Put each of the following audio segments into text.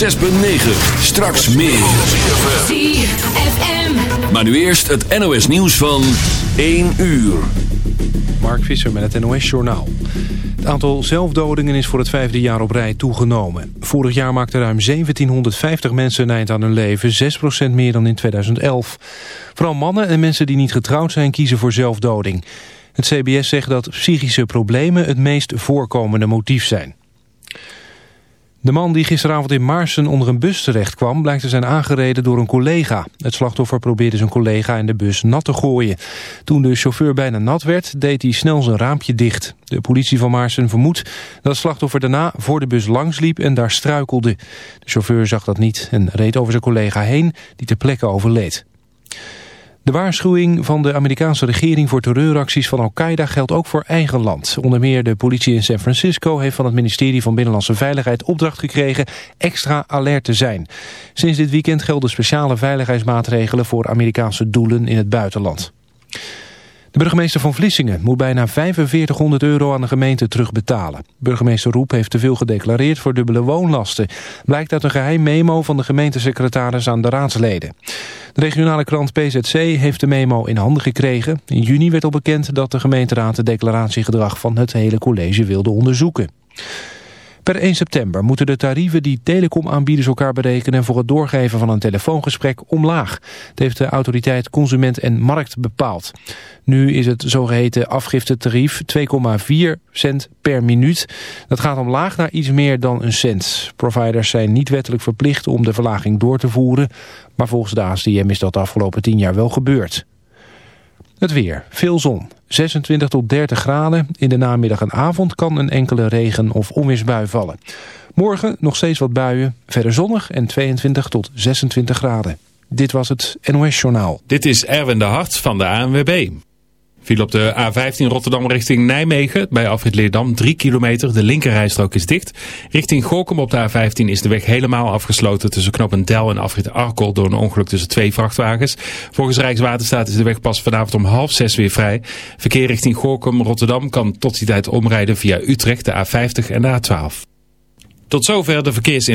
106.9. Straks meer. ZFM. Maar nu eerst het NOS nieuws van 1 uur. Mark Visser met het NOS-journaal. Het aantal zelfdodingen is voor het vijfde jaar op rij toegenomen. Vorig jaar maakten ruim 1750 mensen een eind aan hun leven, 6% meer dan in 2011. Vooral mannen en mensen die niet getrouwd zijn kiezen voor zelfdoding. Het CBS zegt dat psychische problemen het meest voorkomende motief zijn. De man die gisteravond in Maarsen onder een bus terecht kwam... blijkt te zijn aangereden door een collega. Het slachtoffer probeerde zijn collega in de bus nat te gooien. Toen de chauffeur bijna nat werd, deed hij snel zijn raampje dicht. De politie van Maarsen vermoedt dat het slachtoffer daarna voor de bus langsliep en daar struikelde. De chauffeur zag dat niet en reed over zijn collega heen, die ter plekke overleed. De waarschuwing van de Amerikaanse regering voor terreuracties van Al-Qaeda geldt ook voor eigen land. Onder meer de politie in San Francisco heeft van het ministerie van Binnenlandse Veiligheid opdracht gekregen extra alert te zijn. Sinds dit weekend gelden speciale veiligheidsmaatregelen voor Amerikaanse doelen in het buitenland. De burgemeester van Vlissingen moet bijna 4500 euro aan de gemeente terugbetalen. Burgemeester Roep heeft te veel gedeclareerd voor dubbele woonlasten. Blijkt uit een geheim memo van de gemeentesecretaris aan de raadsleden. De regionale krant PZC heeft de memo in handen gekregen. In juni werd al bekend dat de gemeenteraad het declaratiegedrag van het hele college wilde onderzoeken. Per 1 september moeten de tarieven die telecomaanbieders elkaar berekenen voor het doorgeven van een telefoongesprek omlaag. Dat heeft de autoriteit Consument en Markt bepaald. Nu is het zogeheten afgiftetarief 2,4 cent per minuut. Dat gaat omlaag naar iets meer dan een cent. Providers zijn niet wettelijk verplicht om de verlaging door te voeren. Maar volgens de ASDM is dat de afgelopen 10 jaar wel gebeurd. Het weer. Veel zon. 26 tot 30 graden. In de namiddag en avond kan een enkele regen- of onweersbui vallen. Morgen nog steeds wat buien. Verder zonnig en 22 tot 26 graden. Dit was het NOS Journaal. Dit is Erwin de Hart van de ANWB. Viel op de A15 Rotterdam richting Nijmegen. Bij afrit Leerdam 3 kilometer. De linkerrijstrook is dicht. Richting Gorkum op de A15 is de weg helemaal afgesloten tussen Knopendel en afrit Arkel door een ongeluk tussen twee vrachtwagens. Volgens Rijkswaterstaat is de weg pas vanavond om half zes weer vrij. Verkeer richting Gorkum Rotterdam kan tot die tijd omrijden via Utrecht, de A50 en de A12. Tot zover de verkeersin.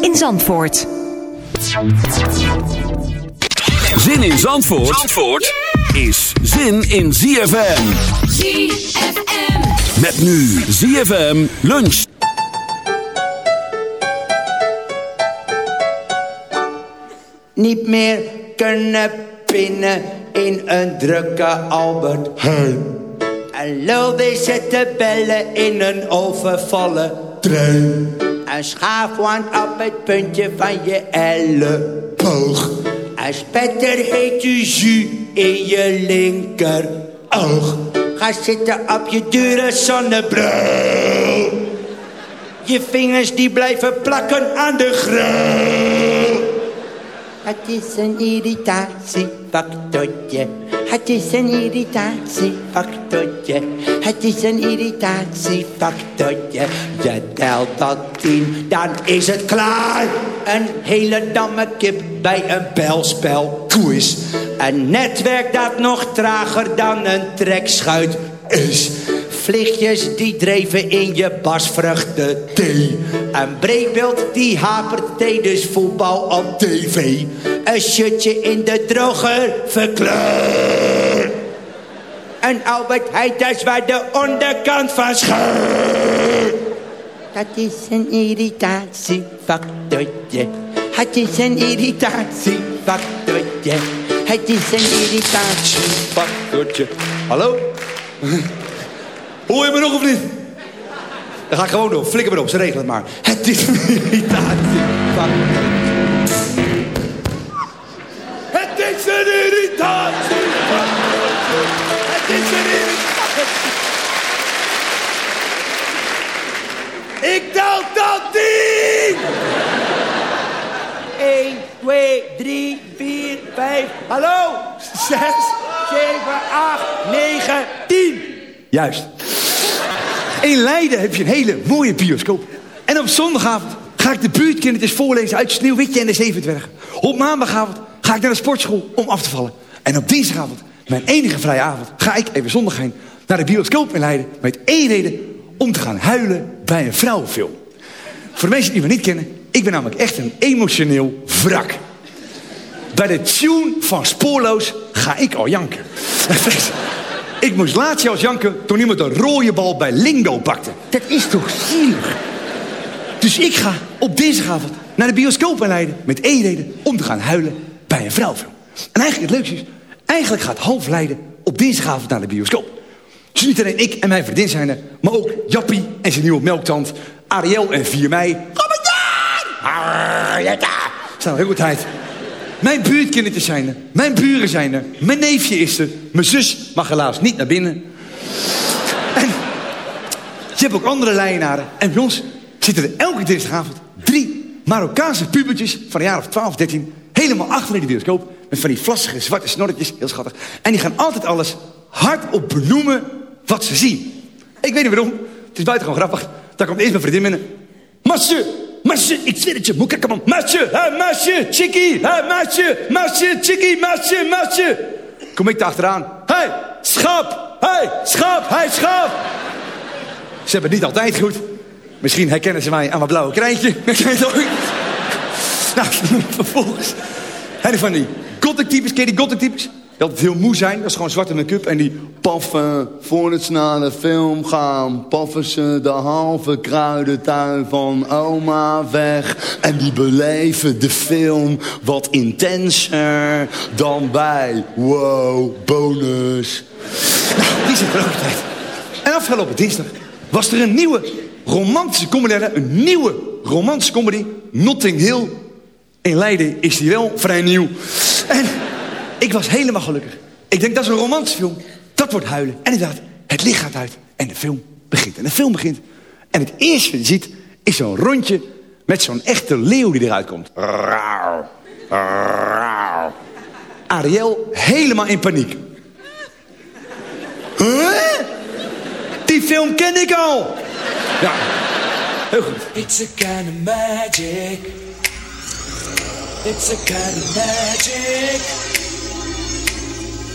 in Zandvoort. Zin in Zandvoort, Zandvoort is zin in ZFM. ZFM. Met nu ZFM lunch. niet meer kunnen pinnen in een drukke Albert Heijn. En lul weer zitten bellen in een overvallen trein. Een schaafwand op het puntje van je elleboog. Een spetter heet je jus in je linker oog. Ga zitten op je dure zonnebril. Je vingers die blijven plakken aan de grill. Het is een irritatiefactortje. Het is een irritatiefactortje. Het is een irritatiefactortje. Je telt tot tien, dan is het klaar. Een hele damme kip bij een belspel koers. Een netwerk dat nog trager dan een trekschuit is. Vliegjes die dreven in je basvruchten thee. Een breekbeeld die hapert tijdens voetbal op tv. Een shirtje in de droger verkleur. Een Albert Heijthuis waar de onderkant van scheurt. Dat is een irritatiefactortje. Het is een irritatiefactortje. Het is een irritatiefactortje. Hallo? Hoor je me nog of niet? Dan ga ik gewoon door. Flikker me op, ze regelen het maar. Het is een irritatiefactortje. Het is een irritatiefactortje. Het is een irritatiefactortje. Ik tel tot tien! 1, 2, 3, 4, 5, hallo! 6, 7, 8, 9, 10. Juist. In Leiden heb je een hele mooie bioscoop. En op zondagavond ga ik de buurtkindertjes voorlezen uit Sneeuwwitje en de Zevendwergen. Op maandagavond ga ik naar de sportschool om af te vallen. En op dinsdagavond, mijn enige vrije avond, ga ik even zondag heen naar de bioscoop in Leiden met één reden om te gaan huilen bij een vrouwenfilm. Voor de mensen die me niet kennen, ik ben namelijk echt een emotioneel wrak. Bij de tune van Spoorloos ga ik al janken. ik moest laatst juist janken toen iemand een rode bal bij Lingo pakte. Dat is toch zielig? Dus ik ga op dinsdagavond naar de bioscoop in Leiden... met één reden om te gaan huilen bij een vrouwenfilm. En eigenlijk het leukste is... eigenlijk gaat half Leiden op dinsdagavond naar de bioscoop. Dus niet alleen ik en mijn vriendin zijn er... maar ook Jappie en zijn nieuwe melktand... Ariel en 4 mei... Arietta! Staan heel goed tijd. Mijn buurtkindertjes zijn er. Mijn buren zijn er. Mijn neefje is er. Mijn zus mag helaas niet naar binnen. En je hebt ook andere lijnaren. En bij ons zitten er elke dinsdagavond drie Marokkaanse pubertjes van een jaar of 12, 13... helemaal achter in de bioscoop. Met van die vlassige zwarte snorretjes. Heel schattig. En die gaan altijd alles hardop benoemen wat ze zien. Ik weet niet waarom. Het is buitengewoon grappig. Daar komt eerst mijn vriendin binnen. Masje, ik zweer het je. Moet ik hem Masje, hè, masje, chickie, hè, masje, masje, chickie, masje, masje. Kom ik achteraan. Hé, schap, hé, hey, schap, hé. Ze hebben het niet altijd goed. Misschien herkennen ze mij aan mijn blauwe krijtje. Ik weet. Nou, vervolgens. En van die gothic types, ken die gothic types? Die altijd heel moe zijn, dat is gewoon zwarte make-up. En die paffen ze naar de film gaan. Paffen ze de halve kruidentuin van oma weg. En die beleven de film wat intenser dan bij. Wow, bonus. Nou, die zit er ook tijd. En afgelopen dinsdag was er een nieuwe romantische comedy. Een nieuwe romantische comedy. Notting Hill. In Leiden is die wel vrij nieuw. En ik was helemaal gelukkig. Ik denk, dat is een romantische film. Dat wordt huilen. En inderdaad, het licht gaat uit en de film begint. En de film begint. En het eerste wat je ziet, is zo'n rondje met zo'n echte leeuw die eruit komt. Rauw, rauw. Ariel helemaal in paniek. Huh? Die film ken ik al. Ja, heel goed. It's a kind of magic. It's a kind of magic.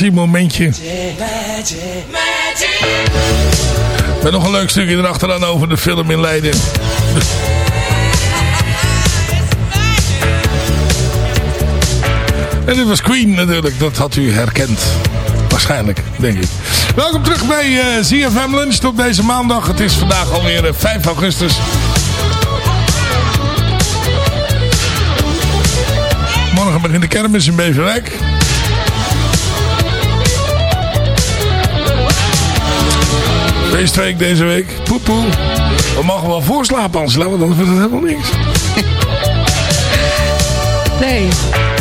Irritatiemomentje. Met nog een leuk stukje erachteraan over de film in Leiden. En dit was Queen natuurlijk, dat had u herkend. Waarschijnlijk, denk ik. Welkom terug bij uh, ZFM Lunch op deze maandag. Het is vandaag alweer uh, 5 augustus. Morgen begint de kermis in Beverwijk. Feestweek deze week. Poepoe. We mogen wel voorslapen, anders laten we dan wordt het helemaal niks. Nee,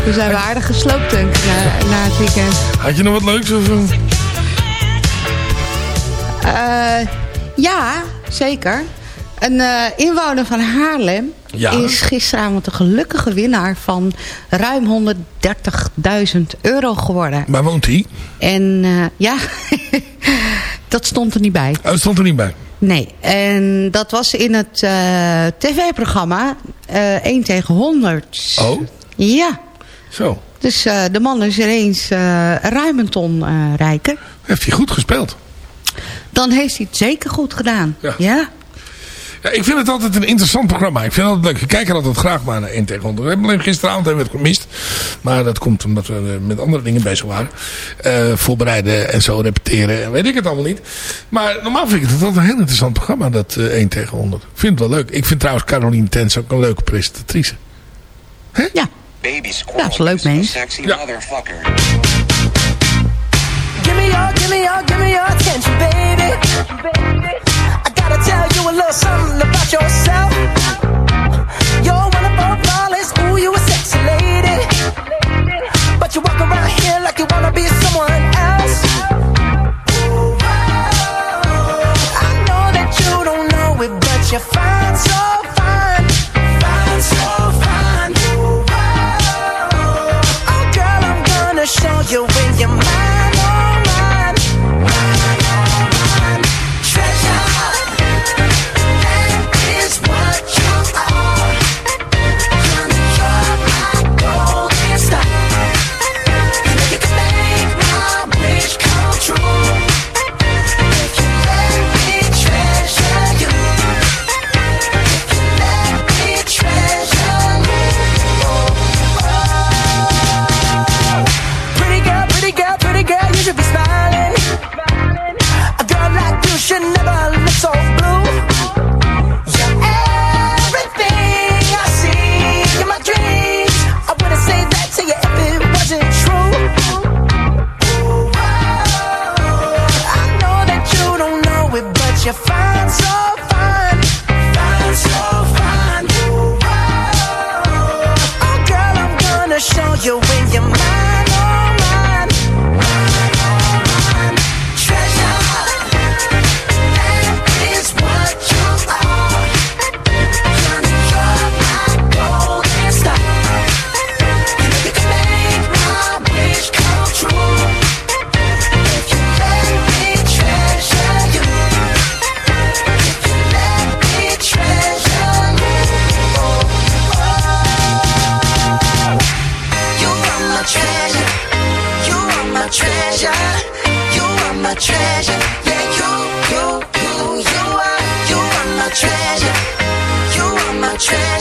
we zijn wel aardig gesloopt na, na het weekend. Had je nog wat leuks? Of, uh? Uh, ja, zeker. Een uh, inwoner van Haarlem ja. is gisteravond de gelukkige winnaar van ruim 130.000 euro geworden. Waar woont hij? En ja, dat stond er niet bij. Oh, dat stond er niet bij? Nee, en dat was in het uh, tv-programma uh, 1 tegen 100. Oh? Ja. Zo. Dus uh, de man is er eens ruim een ton rijker. Heeft hij goed gespeeld? Dan heeft hij het zeker goed gedaan. Ja. ja. Ja, ik vind het altijd een interessant programma. Ik vind het altijd leuk. Ik kijk er altijd graag maar naar 1 tegen 100. We hebben alleen gisteravond hebben we het gemist. Maar dat komt omdat we met andere dingen bezig waren. Uh, voorbereiden en zo repeteren. En weet ik het allemaal niet. Maar normaal vind ik het altijd een heel interessant programma. Dat uh, 1 tegen 100. Ik vind het wel leuk. Ik vind trouwens Caroline Tens ook een leuke presentatrice. Hè? Ja. Ja, is een leuk mens. Ja. Give me your, give me your, give me your attention, baby. I gotta tell you little something about yourself. You're one of our flawless, ooh, you a sexy lady. But you walk around here like you wanna be someone train.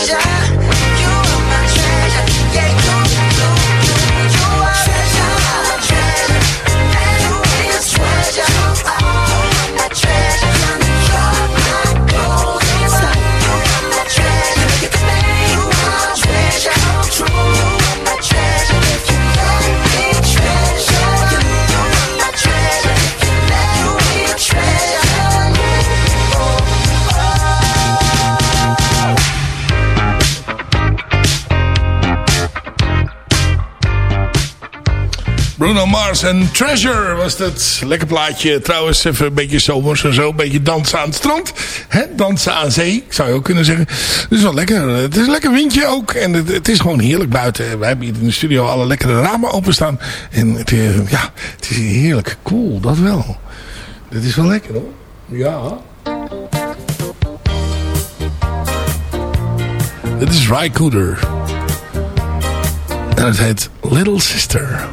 Bruno Mars en Treasure was dat. Lekker plaatje trouwens. Even een beetje zomers en zo. Een beetje dansen aan het strand. hè? dansen aan zee, zou je ook kunnen zeggen. Dus wel lekker. Het is een lekker windje ook. En het, het, is gewoon heerlijk buiten. We hebben hier in de studio alle lekkere ramen openstaan. En het, eh, ja, het is heerlijk. Cool, dat wel. Dat is wel lekker hoor. Ja. Dit is Ry En het heet Little Sister.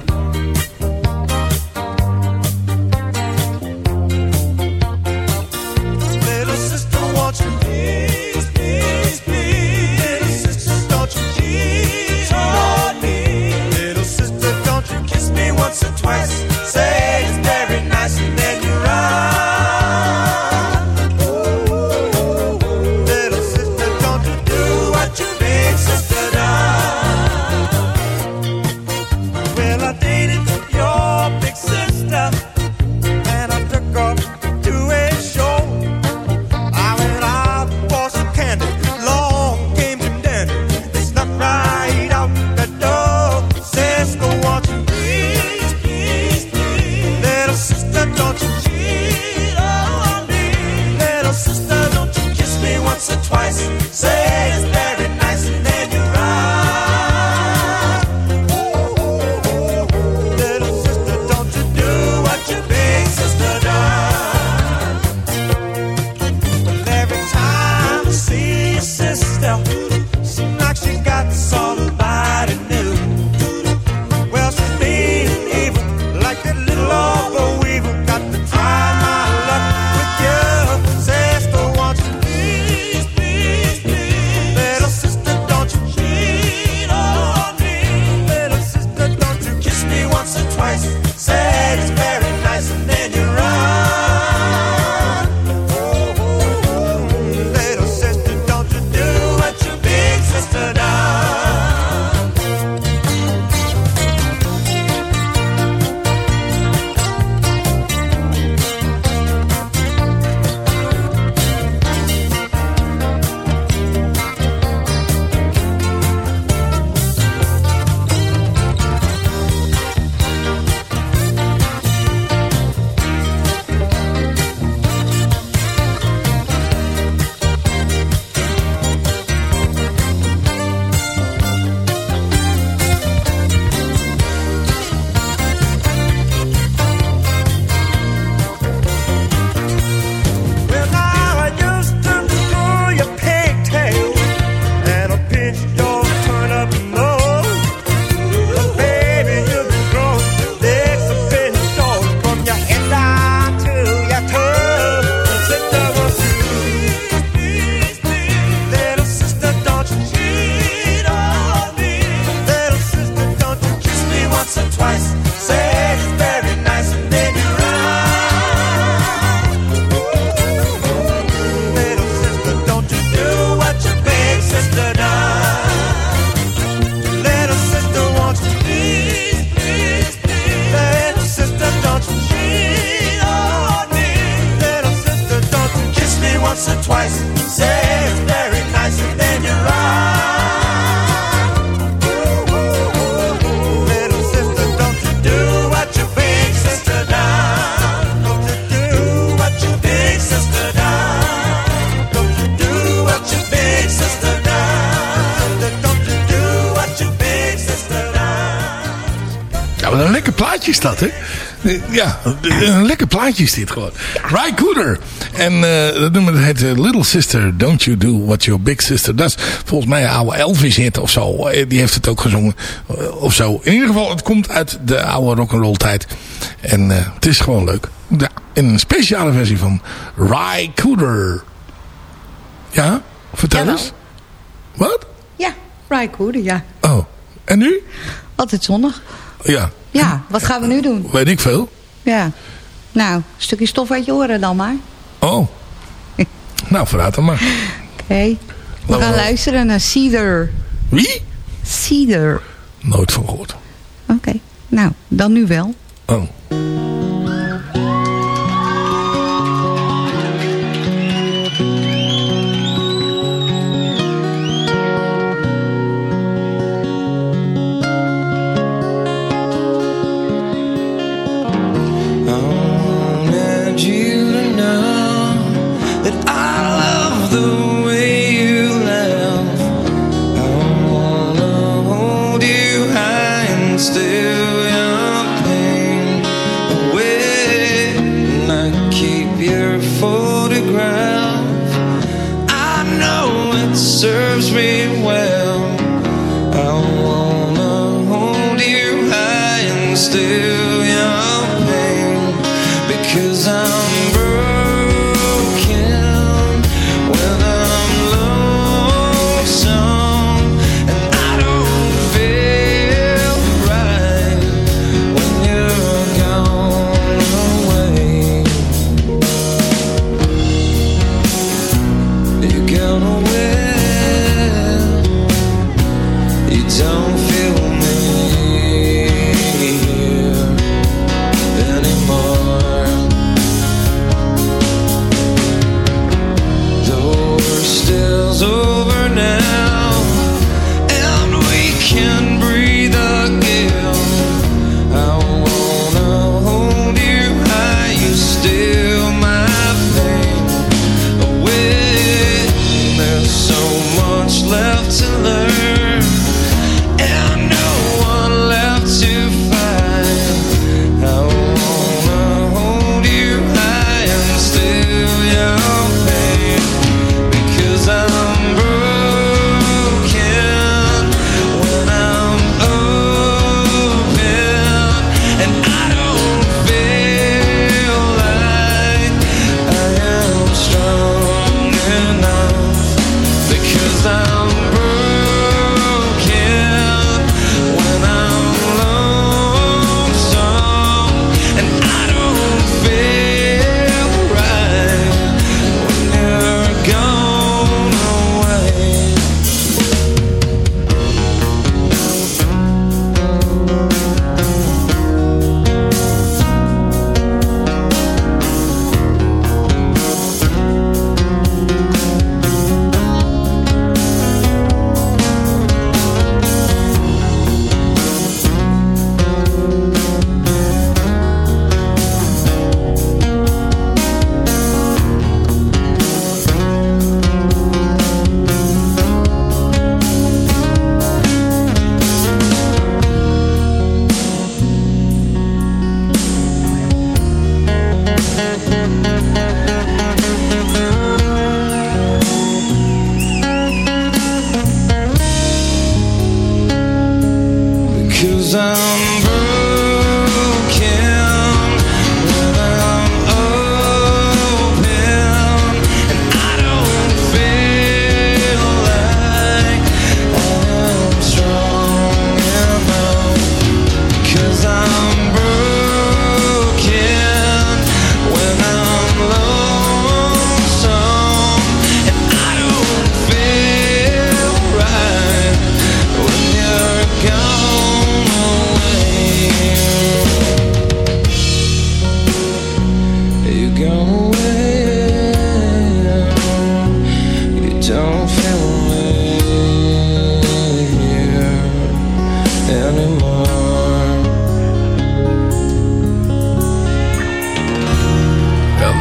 Ja, een lekker plaatje is dit gewoon. Ray Cooder. En uh, dat noemen heet uh, Little Sister, Don't You Do What Your Big Sister Does. Volgens mij een oude Elvis hit of zo. Eh, die heeft het ook gezongen of zo. In ieder geval, het komt uit de oude rock'n'roll tijd. En het is gewoon leuk. Ja, in een speciale versie van Ray Cooder. Ja, vertel eens. Wat? Ja, Ray Cooder, ja. Oh, en nu? Altijd zonnig. Ja. Ja, wat gaan we nu doen? Weet ik veel. Ja. Nou, een stukje stof uit je oren dan maar. Oh. nou, verraad hem maar. Oké. We gaan luisteren naar Cedar. Wie? Cedar. Nooit van. Oké. Nou, dan nu wel. Oh. lonely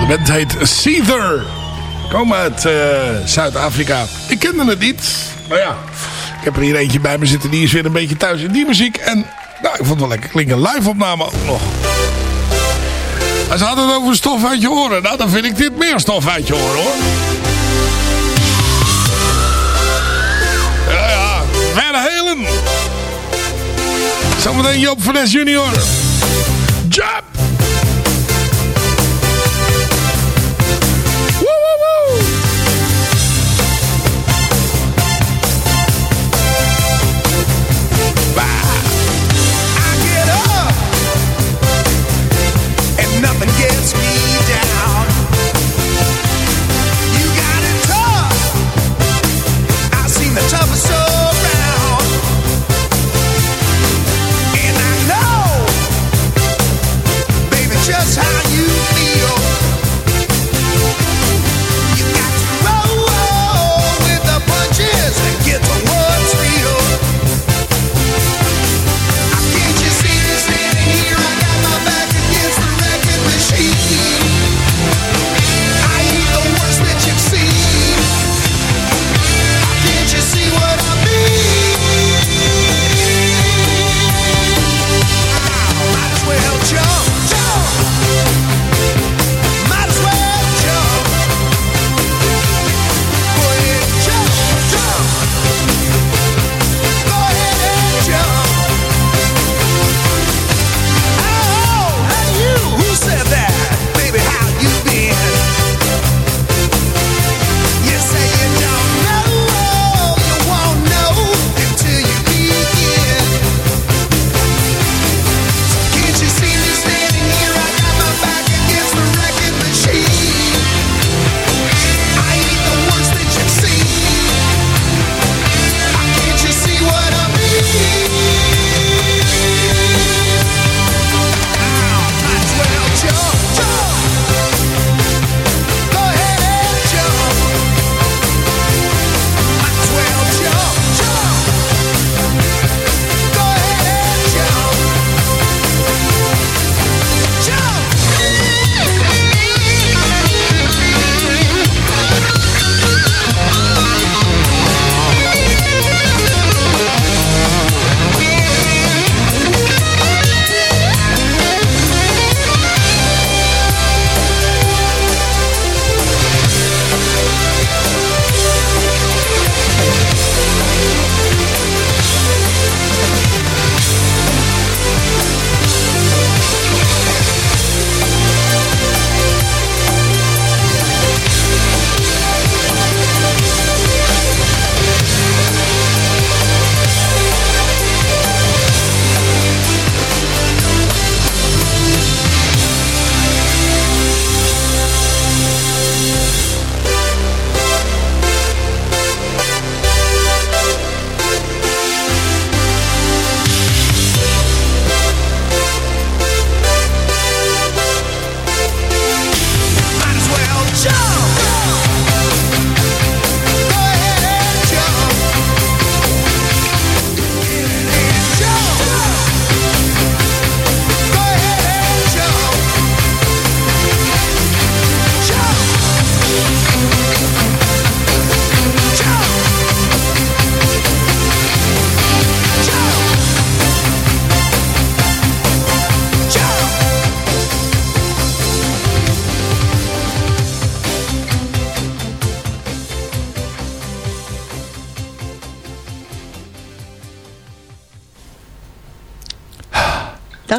band heet Seether. Komen uit eh, Zuid-Afrika. Ik kende het niet. Maar ja, ik heb er hier eentje bij me zitten. Die is weer een beetje thuis in die muziek. En nou, ik vond het wel lekker klinken. Live opname ook nog. Ze hadden het over stof uit je oren. Nou, dan vind ik dit meer stof uit je oren hoor. Ja, ja. Van Halen. Zometeen Joop van junior. Jump!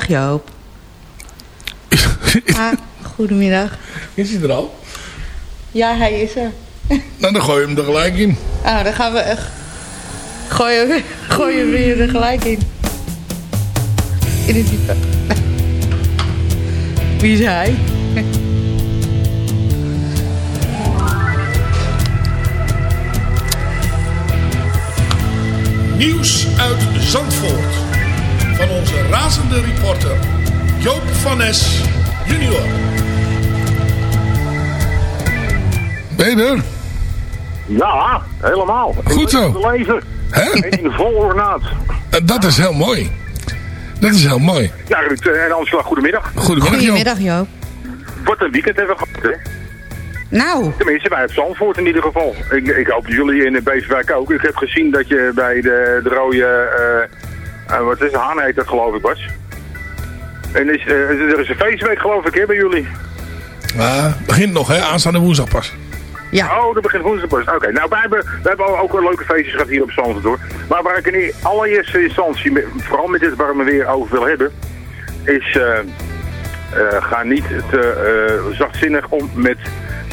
Joop. Ah, goedemiddag. Is hij er al? Ja, hij is er. Nou, dan gooi je hem er gelijk in. Ah, dan gaan we echt... Gooien we, gooien we je er gelijk in. In het diepe. Wie is hij? Nieuws uit Zandvoort. Van onze razende reporter Joop van Nes junior. Ben je er? Ja, helemaal. Goed zo. In leven. Hè? In vol ornaat. Eh, Dat is heel mooi. Dat is heel mooi. Ja, Ruud, eh, en Angela, goedemiddag. Goedemiddag, Joop. Goedemiddag Joop. Wat een weekend hebben we gehad. hè? Nou. Tenminste, bij het Zandvoort in ieder geval. Ik, ik hoop dat jullie in Beverwijk ook. Ik heb gezien dat je bij de, de rode... eh, eh, wat is het? Haan heet dat geloof ik, Bas. En is, eh, er is een feestweek geloof ik, hè, bij jullie? Maar begint nog, hè? Aanstaande woensdag pas. Ja. Oh, dat begint woensdag pas. Oké, nou wij hebben, wij hebben ook wel leuke feestjes gehad hier op Zandvoort hoor. Maar waar ik in allereerste instantie, vooral met dit warme weer over wil hebben, is eh, eh, ga niet te eh, zachtzinnig om met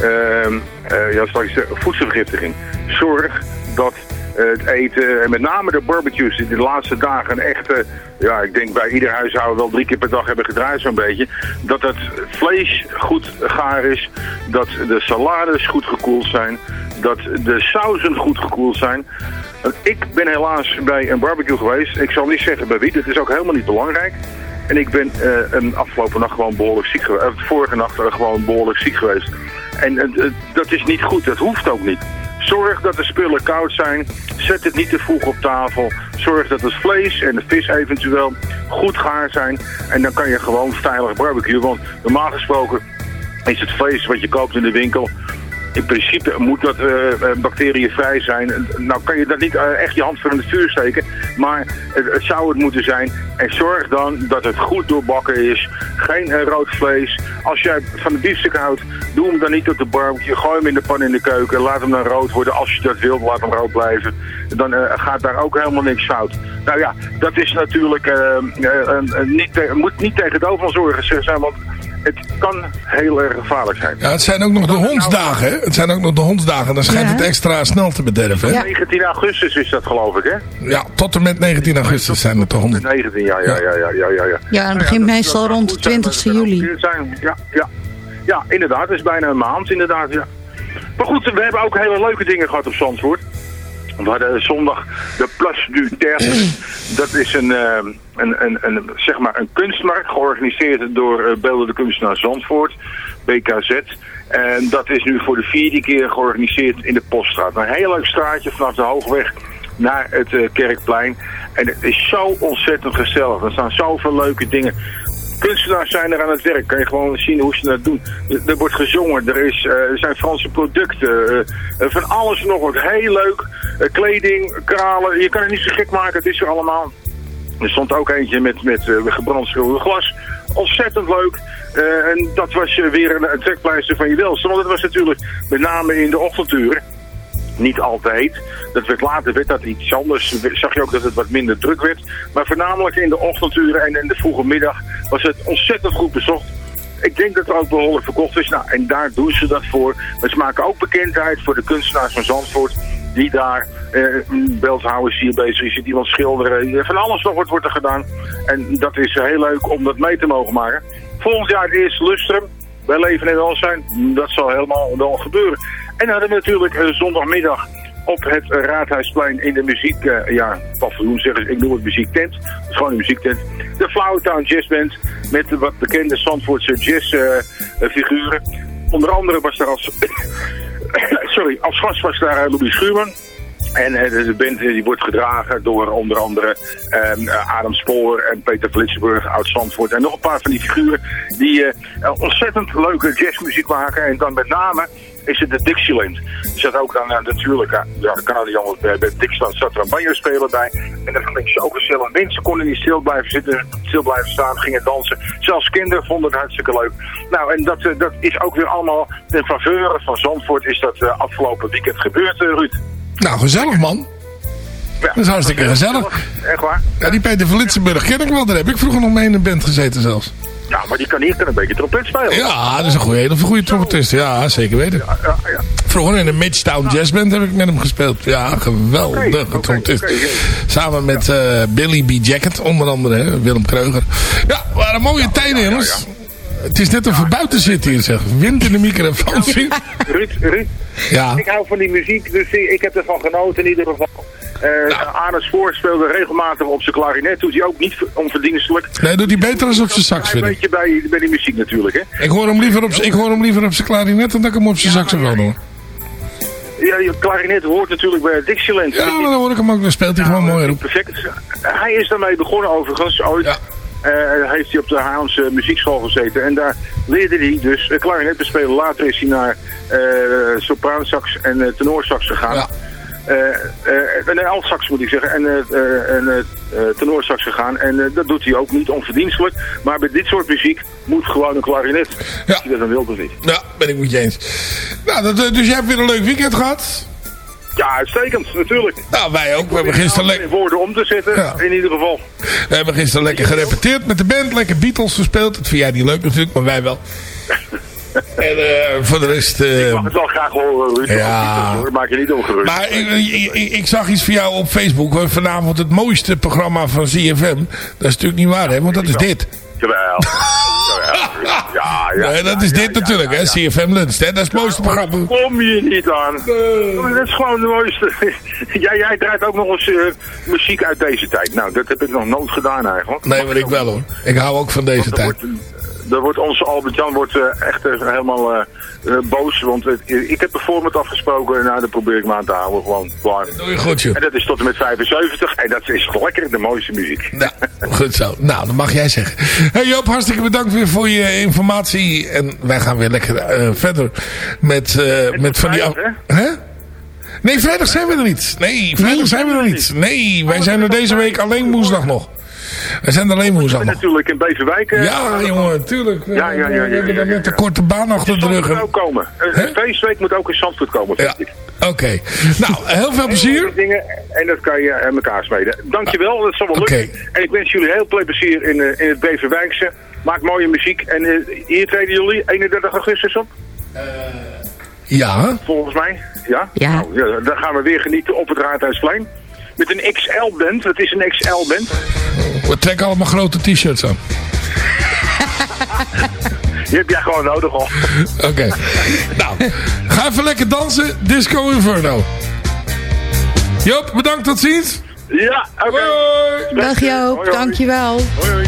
ehm, eh, ja, ik zeggen, voedselvergiftiging. Zorg dat eh, het eten, en met name de barbecues, die de laatste dagen echt, ja, ik denk bij ieder huishouden wel drie keer per dag hebben gedraaid zo'n beetje, dat het vlees goed gaar is, dat de salades goed gekoeld zijn, dat de sauzen goed gekoeld zijn. Ik ben helaas bij een barbecue geweest. Ik zal niet zeggen bij wie, dat is ook helemaal niet belangrijk. En ik ben eh, een afgelopen nacht gewoon behoorlijk ziek geweest. Uh, vorige nacht eh, gewoon behoorlijk ziek geweest. En eh, dat is niet goed, dat hoeft ook niet. Zorg dat de spullen koud zijn. Zet het niet te vroeg op tafel. Zorg dat het vlees en de vis eventueel goed gaar zijn. En dan kan je gewoon veilig barbecuen. Want normaal gesproken is het vlees wat je koopt in de winkel... In principe moet dat eh, eh, bacteriënvrij zijn. Nou kan je daar niet eh, echt je hand voor in het vuur steken. Maar het, zou het moeten zijn. En zorg dan dat het goed doorbakken is. Geen rood vlees. Als jij van de biefstuk houdt, doe hem dan niet op de barbecue. Gooi hem in de pan in de keuken. Laat hem dan rood worden. Als je dat wilt, laat hem rood blijven. Dan gaat daar ook helemaal niks fout. Nou ja, dat is natuurlijk... niet moet niet tegen het overal zorgen zijn, want het kan heel erg gevaarlijk zijn. Ja, het zijn ook nog de hondsdagen, hè? Het zijn ook nog de hondsdagen. Dan schijnt Ja. het extra snel te bederven, hè? 19 augustus is dat geloof ik, hè? Ja, tot en met 19 augustus zijn het de honden. 19, ja, ja, ja, ja, ja, ja. ja. Ja, het begint meestal rond de 20 juli. Zijn. Ja, ja. ja, inderdaad. Het is bijna een maand, inderdaad, ja. Maar goed, we hebben ook hele leuke dingen gehad op Zandvoort. We hadden zondag de Place du Terre. Dat is een, eh, een, een, een, zeg maar een kunstmarkt, georganiseerd door eh, Beeldende Kunstenaar Zandvoort, BKZ. En dat is nu voor de vierde keer georganiseerd in de Poststraat. Een heel leuk straatje vanaf de Hoogweg naar het eh, Kerkplein. En het is zo ontzettend gezellig. Er staan zoveel leuke dingen. Kunstenaars zijn er aan het werk. Kan je gewoon zien hoe ze dat doen. Er, wordt gezongen. Er, is, eh, er zijn Franse producten. eh, eh, van alles nog wat. Heel leuk. Kleding, kralen. Je kan het niet zo gek maken. Het is er allemaal. Er stond ook eentje met, met uh, glas. Ontzettend leuk. En dat was weer een, trekpleister van je welste. Want het was natuurlijk met name in de ochtenduren. Niet altijd. Dat werd later werd dat iets anders. Zag je ook dat het wat minder druk werd. Maar voornamelijk in de ochtenduren en in de vroege middag was het ontzettend goed bezocht. Ik denk dat er ook behoorlijk verkocht is. Nou, en daar doen ze dat voor. Maar ze maken ook bekendheid voor de kunstenaars van Zandvoort die daar eh, hier bezig is, ziet iemand schilderen. Van alles nog wat wordt er gedaan. En dat is heel leuk om dat mee te mogen maken. Volgend jaar het eerste lustrum bij Leven en Welzijn. Dat zal helemaal wel gebeuren. En dan hadden we natuurlijk eh, zondagmiddag op het Raadhuisplein in de muziek, uh, ja, paviljoen zeggen ze, ik noem het muziektent. Het gewoon een muziektent. De Flowertown Jazz Band met de wat bekende Zandvoortse jazzfiguren. Onder andere was er als, sorry, als gast was daar Louis Schuurman. En de band die wordt gedragen door onder andere um, Adam Spoor en Peter Flitsburg uit Zandvoort. En nog een paar van die figuren die ontzettend leuke jazzmuziek maken. En dan met name is het de Dixieland. Er zat ook dan uh, natuurlijk, ja, al jammer, bij, bij Dixieland zat er een banjo-speler bij. En dat vond ik zo gezellig. Mensen konden niet stil blijven zitten, stil blijven staan, gingen dansen. Zelfs kinderen vonden het hartstikke leuk. Nou, en dat, dat is ook weer allemaal ten faveur van Zandvoort is dat afgelopen weekend gebeurd, Ruud. Nou, gezellig man. Ja, dat is hartstikke gezellig. Echt waar? Ja, die Peter van Litsenburg ken ik wel. Daar heb ik vroeger nog mee in een band gezeten zelfs. Ja, maar die kan hier kan een beetje trompet spelen. Ja, dat is een goede, hele goede trompetist. Ja, zeker weten. Ja, ja, ja. Vroeger in de Midgetown Jazz Band heb ik met hem gespeeld. Ja, geweldige okay, okay, trompetist. Okay, Samen met uh, Billy B. Jacket, onder andere. Hè, Willem Kreuger. Ja, waren mooie tijden, jongens. Het is net of we buiten zitten hier, zeg. Wind in de microfoon. Ruud, Ruud. Ja. Ik hou van die muziek, dus ik heb ervan genoten in ieder geval. Uh, nou. Speelde regelmatig op zijn klarinet. Doet hij ook niet onverdienstelijk. Nee, doet hij beter als op zijn sax, vind. Een beetje bij, bij die muziek natuurlijk, hè. Ik hoor hem liever op, ik hoor hem liever op zijn klarinet dan dat ik hem op zijn ja, saxofoon hoor. Ja, je klarinet hoort natuurlijk bij Dixieland. Ja, dan hoor ik hem ook. Dan speelt hij nou, gewoon mooi. Perfect. Hij is daarmee begonnen overigens ooit. Ja. eh, heeft hij op de Haarlemse muziekschool gezeten. En daar leerde hij dus klarinet bespelen. Later is hij naar uh, sopraansax en uh, tenorsax gegaan. Ja. Uh, nee, altsax moet ik zeggen. En, uh, en tenorsax gegaan. En dat doet hij ook niet onverdienstelijk. Maar bij dit soort muziek moet gewoon een klarinet. Ja. Als je dat dan wilt of niet. Ja, ben ik met je eens. Nou, dat, dus jij hebt weer een leuk weekend gehad? Ja, uitstekend, natuurlijk. Nou, wij ook. We hebben gisteren lekker... in woorden om te zetten, Ja. in ieder geval. We hebben gisteren lekker gerepeteerd met de band. Lekker Beatles gespeeld. Dat vind jij niet leuk natuurlijk, maar wij wel. en eh, voor de rest... eh, Ik mag het wel graag horen, Ruud. Ja. Hoor, Maak je niet ongerust. maar ik, ik, ik, ik zag iets van jou op Facebook. Vanavond het mooiste programma van CFM. Dat is natuurlijk niet waar, hè? Want dat is dit. Jawel. Ja, ja. Nee, dat is dit natuurlijk, hè? CFM Lunch, hè? Dat is het mooiste programma. Kom je niet aan. Dat is gewoon de mooiste. jij, jij draait ook nog eens eh, muziek uit deze tijd. Nou, dat heb ik nog nooit gedaan eigenlijk. Nee, maar ik wel hoor. Ik hou ook van deze tijd. wordt, er wordt onze Albert-Jan wordt, eh, echt helemaal eh, eh, boos. Want ik heb een format afgesproken. Nou, daar probeer ik me aan te houden. Gewoon klaar. Doe je goed, joh. En dat is tot en met 75. En dat is lekker de mooiste muziek. Nou, goed zo. Nou, dat mag jij zeggen. Hey Joop, hartstikke bedankt weer voor je informatie. En wij gaan weer lekker verder met, eh, met van die... Hè? Nee, vrijdag zijn we er niet. Nee, vrijdag zijn we er niet. Nee, wij zijn er deze week alleen woensdag nog. We zijn er ben nog. natuurlijk in Beverwijk. eh, Ja, jongen, tuurlijk. We, Ja, ja, ja, ja, we hebben ja, net de ja. korte baan achter de rug. moet ook komen. Een Hè? een feestweek moet ook in Zandvoort komen, vind Ja, ik. oké. Nou, heel veel plezier. Dingen, en dat kan je aan elkaar smeden. Dankjewel, dat zal wel lukken. En ik wens jullie heel veel plezier in, eh, in het Beverwijkse. Maak mooie muziek. En eh, hier treden jullie 31 augustus op, Ja, volgens mij. Ja? Ja. Nou, ja dan gaan we weer genieten op het Raadhuisplein. Met een XL-band. Het is een XL-band. we trekken allemaal grote t-shirts aan. Die heb jij gewoon nodig al. Oké. Nou, ga even lekker dansen. Disco Inferno. Joop, bedankt. Tot ziens. Ja, oké. Dag Joop, Hoi, hoi. dankjewel. Hoi, hoi.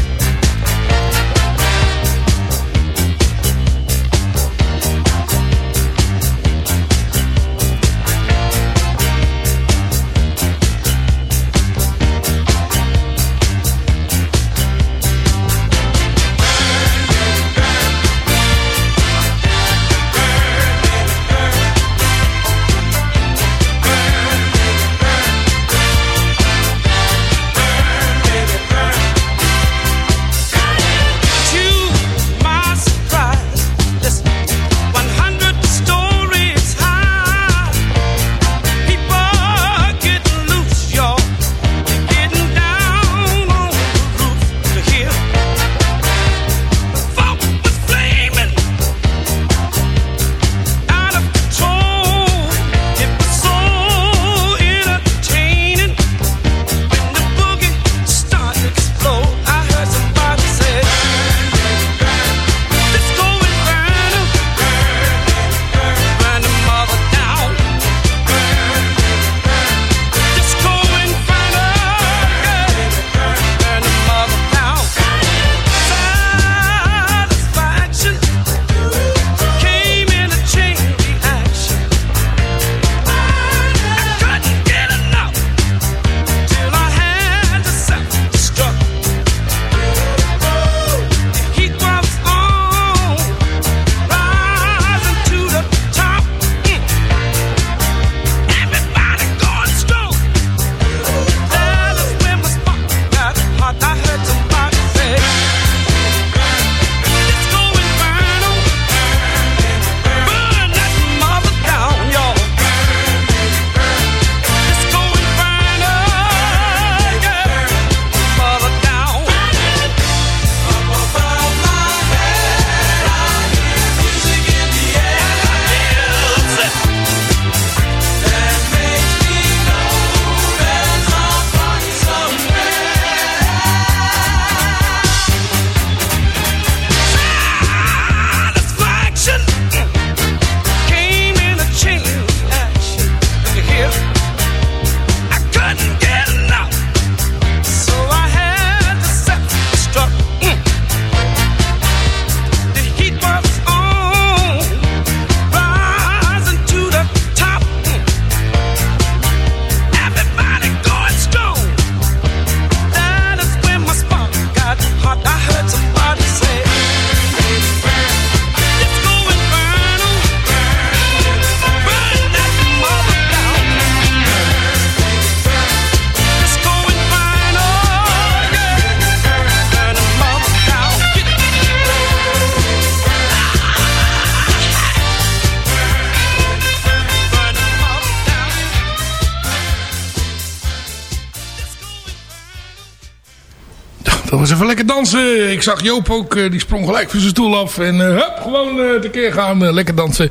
Eens even lekker dansen. Ik zag Joop ook, eh, die sprong gelijk van zijn stoel af. En uh, hup, gewoon uh, tekeer gaan. lekker dansen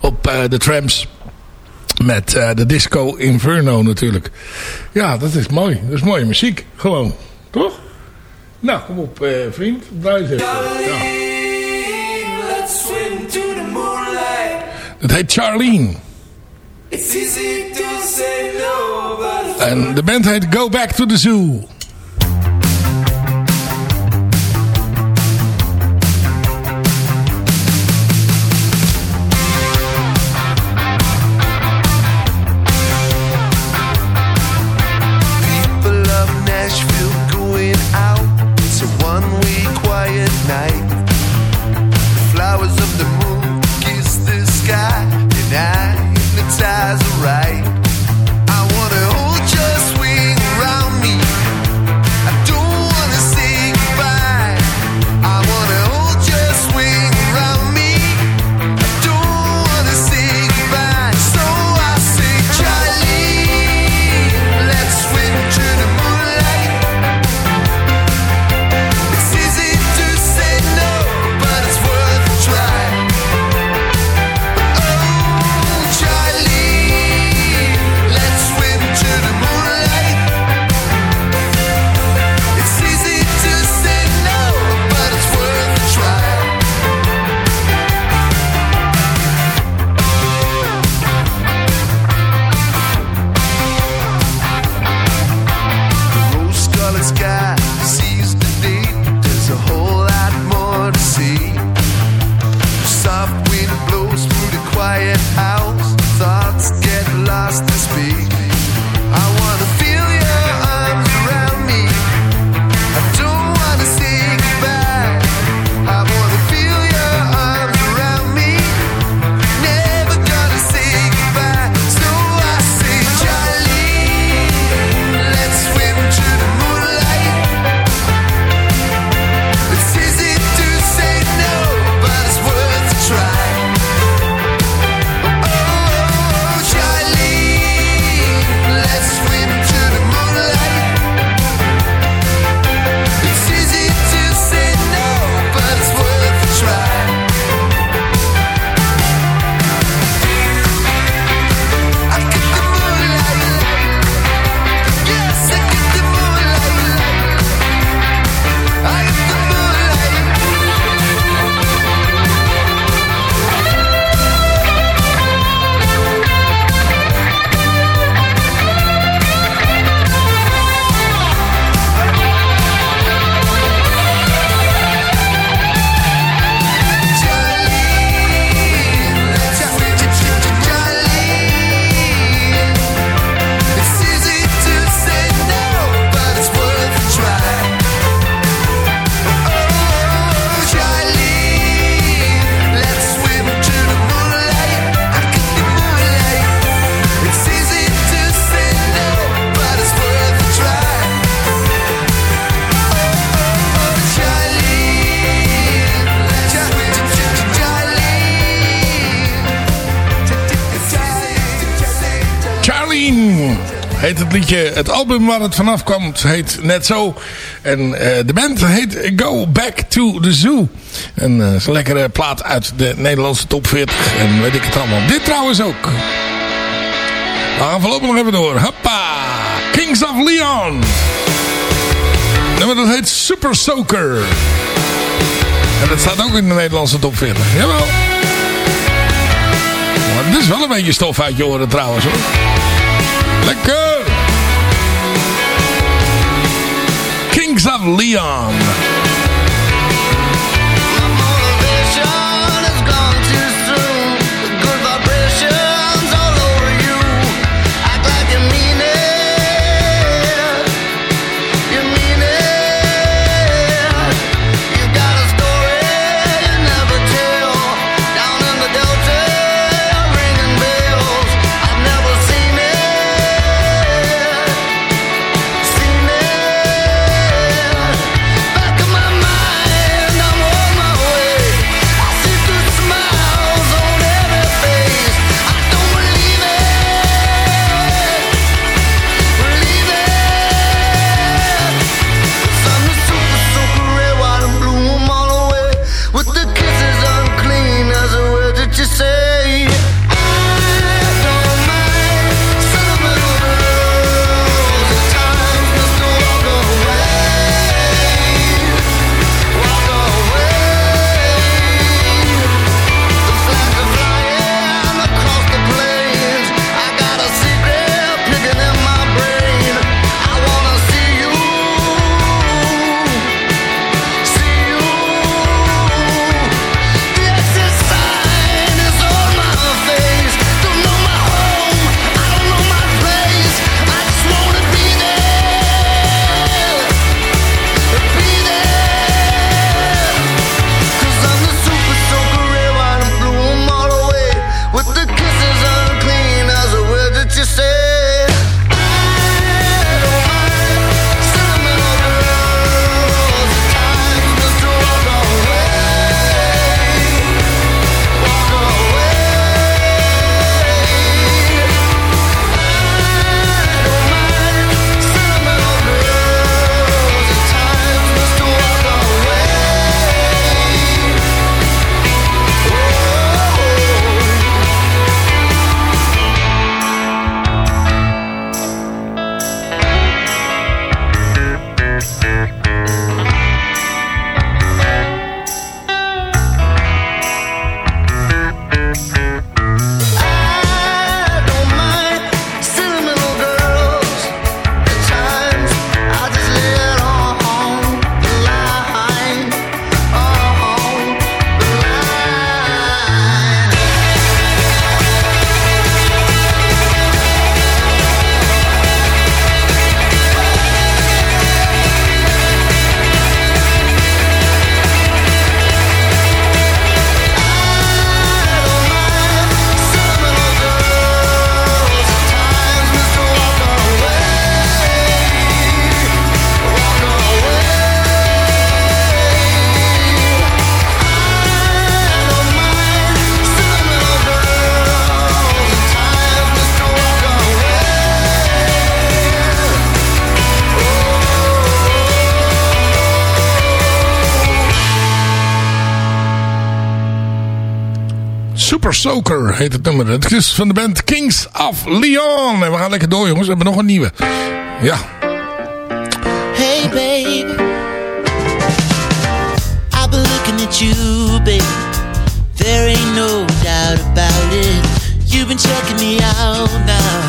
op de trams. Met de Disco Inferno natuurlijk. Ja, dat is mooi. Dat is mooie muziek. Gewoon. Toch? Nou, kom op vriend. Draai eens even. Ja. Het heet Charlene. It's easy to say no, en de band heet Go Back to the Zoo. Heet het liedje. Het album waar het vanaf kwam heet net zo. En uh, de band heet Go Back to the Zoo. Is een lekkere plaat uit de Nederlandse top 40. En weet ik het allemaal. Dit trouwens ook. We voorlopig nog even door. Hoppa! Kings of Leon. En dat heet Super Soaker. En dat staat ook in de Nederlandse top 40. Jawel. Maar dit is wel een beetje stof uit je oren trouwens hoor. Lekker! Kings of Leon. Soaker heet het nummer. Het is van de band Kings of Leon. En we gaan lekker door jongens. We hebben nog een nieuwe. Ja. Hey baby I've been looking at you baby There ain't no doubt about it You've been checking me out now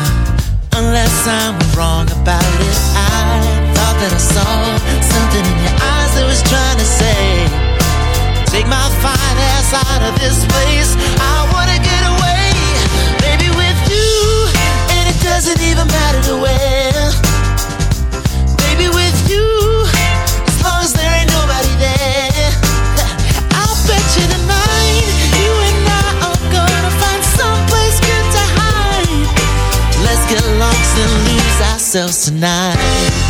Unless I'm wrong about it I thought that I saw something in your eyes that was trying to say Take my fine ass out of this place. I wanna get away Baby with you. And it doesn't even matter where. Baby with you As long as there ain't nobody there. I'll bet you tonight You and I are gonna find someplace good to hide. Let's get lost and lose ourselves tonight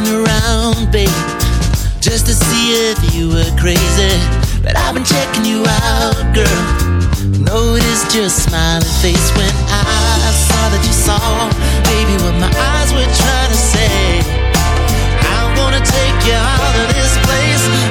looking around, babe Just to see if you were crazy. But I've been checking you out, girl. Noticed your smiling face when I saw that you saw Baby, what my eyes were trying to say. I wanna take you out of this place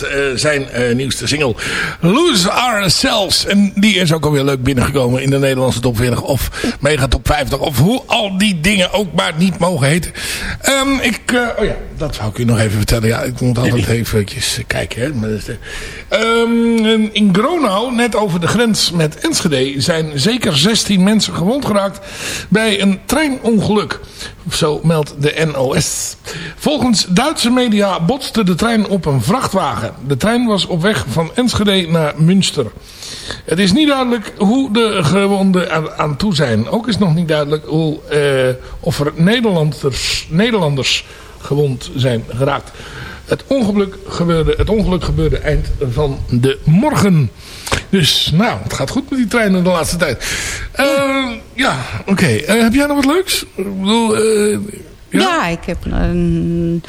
met eh, zijn eh, nieuwste single Lose Ourselves. En die is ook alweer leuk binnengekomen in de Nederlandse top 40 of mega top 50. Of hoe al die dingen ook maar niet mogen heten. Ehm, ik, oh ja, dat wou ik u nog even vertellen. Ja, ik moet altijd eventjes kijken. Hè. Maar, ehm, in Gronau, net over de grens met Enschede, zijn zeker 16 mensen gewond geraakt bij een treinongeluk. Zo meldt de NOS. Volgens Duitse media botste de trein op een vrachtwagen. De trein was op weg van Enschede naar Münster. Het is niet duidelijk hoe de gewonden aan, toe zijn. Ook is nog niet duidelijk hoe, eh, of er Nederlanders, Nederlanders gewond zijn geraakt. Het ongeluk, gebeurde, het ongeluk gebeurde eind van de morgen. Dus nou, het gaat goed met die treinen de laatste tijd. Uh, ja, oké. Uh, heb jij nog wat leuks? Ik bedoel, uh, ja? ja? ik heb een...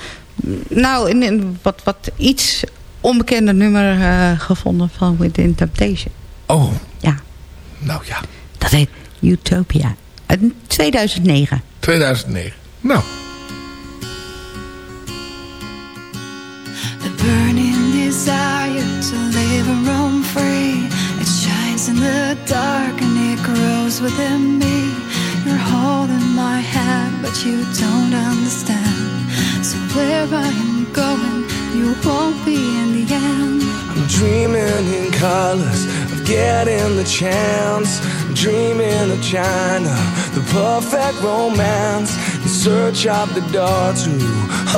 Nou, wat, wat iets onbekende nummer gevonden van Within Temptation. Oh. Ja. Nou ja. Dat heet Utopia. Uit 2009. 2009. Nou. The burning desire to live and roam free. It shines in the dark and it grows within me. You're holding my hand, but you don't understand. So where I am going, you won't be in the end. I'm dreaming in colors of getting the chance. Dreaming of China, the perfect romance. In search of the door to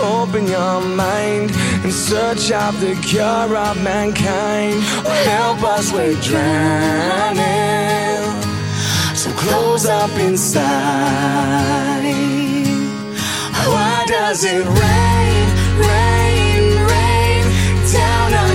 open your mind. In search of the cure of mankind. Oh, help us, we're drowning. So close up inside. Why does it rain, rain down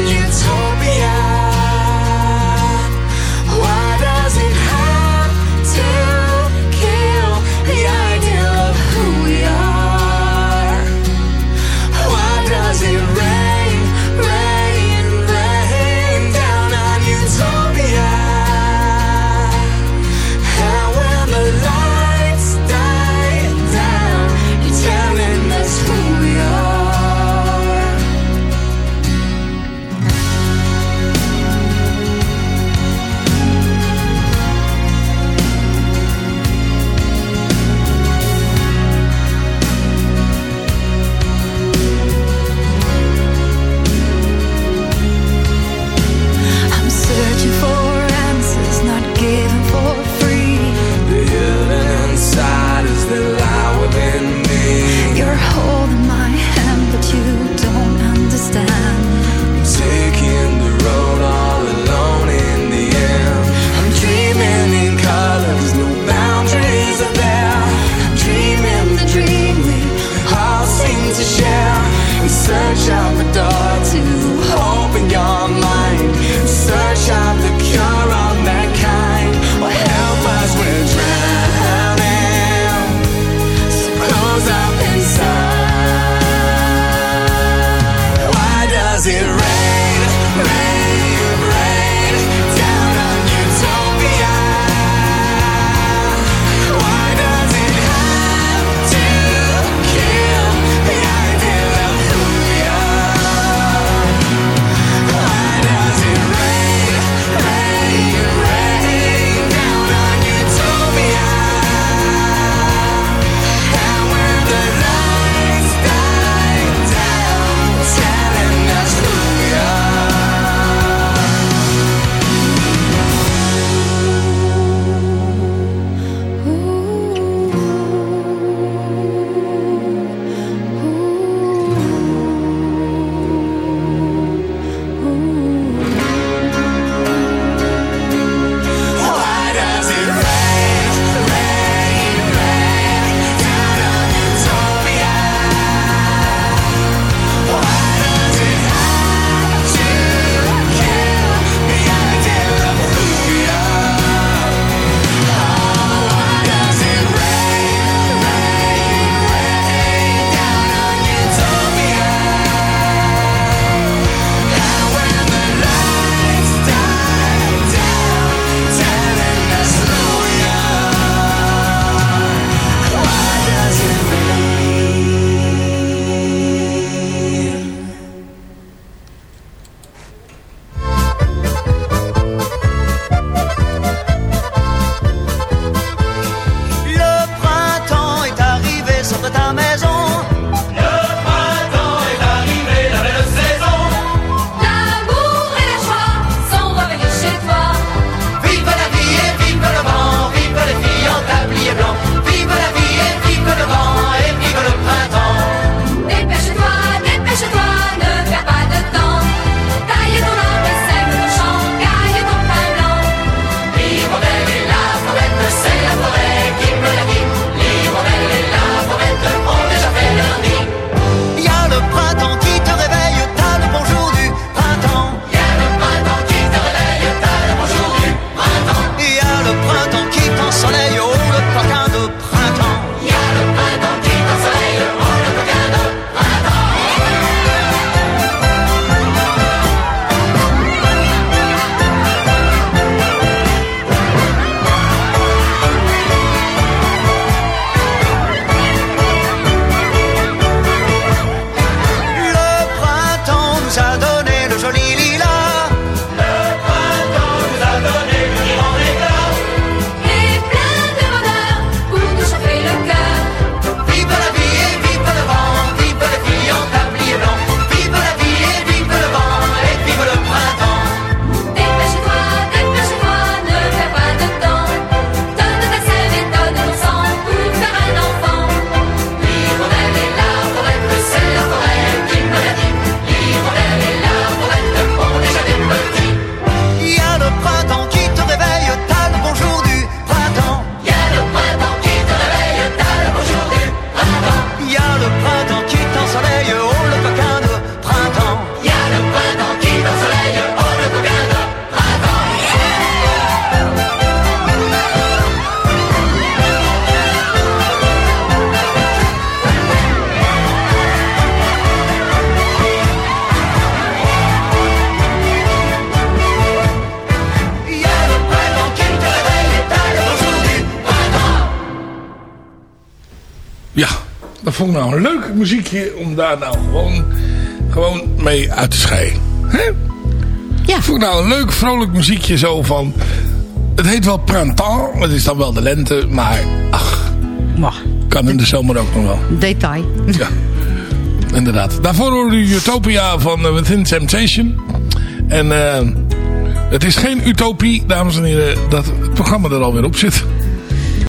muziekje om daar nou gewoon, gewoon mee uit te scheiden. Hè? Ja. Vond ik nou een leuk vrolijk muziekje zo van... Het heet wel printemps, het is dan wel de lente, maar ach, Mag. kan in de zomer ook nog wel. Detail. Ja, inderdaad. Daarvoor hoorde u Utopia van eh, Within Temptation. En eh, het is geen utopie, dames en heren, dat het programma er alweer op zit.